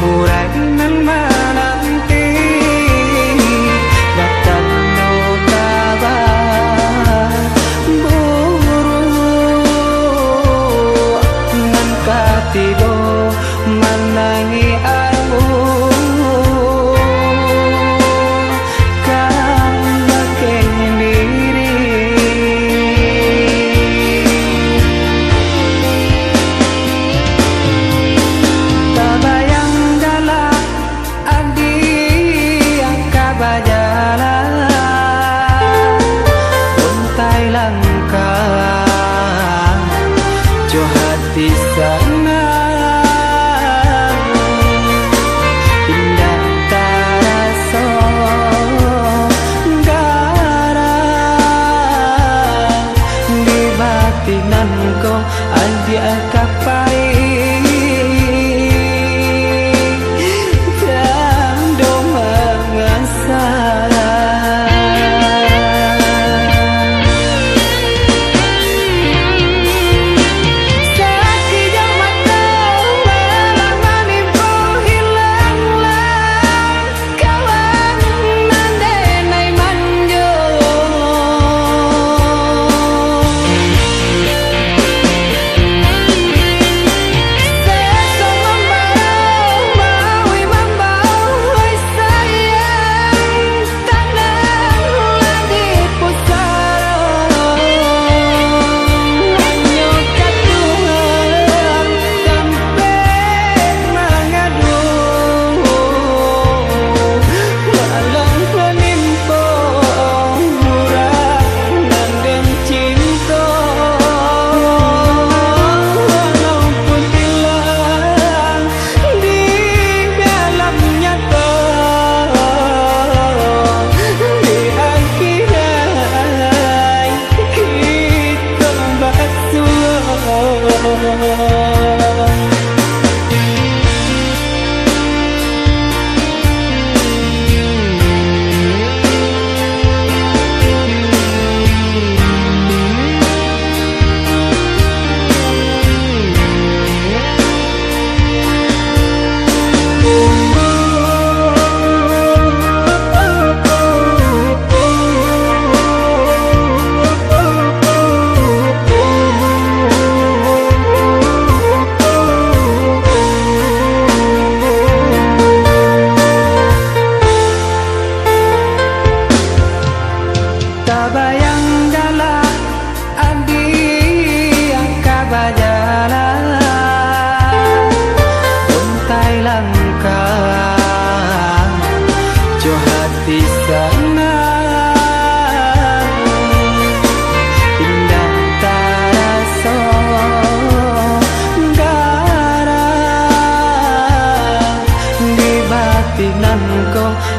muragnan man ang tingin Natanaw ka ba, buro ng katibo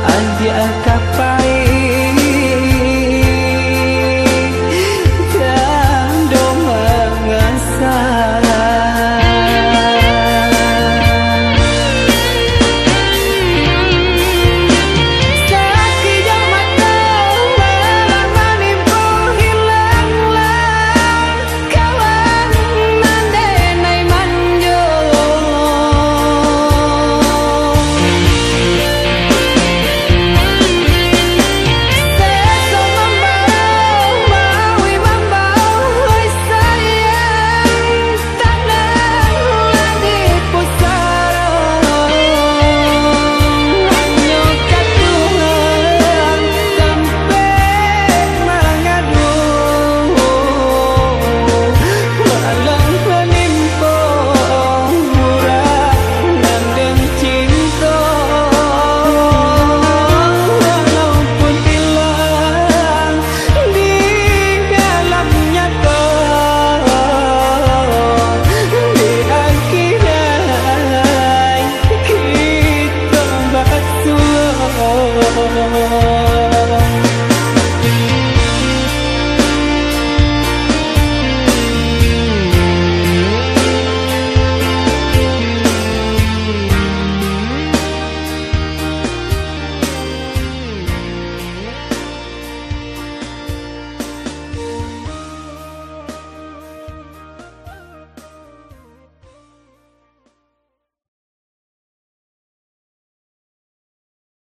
Anti-a capaz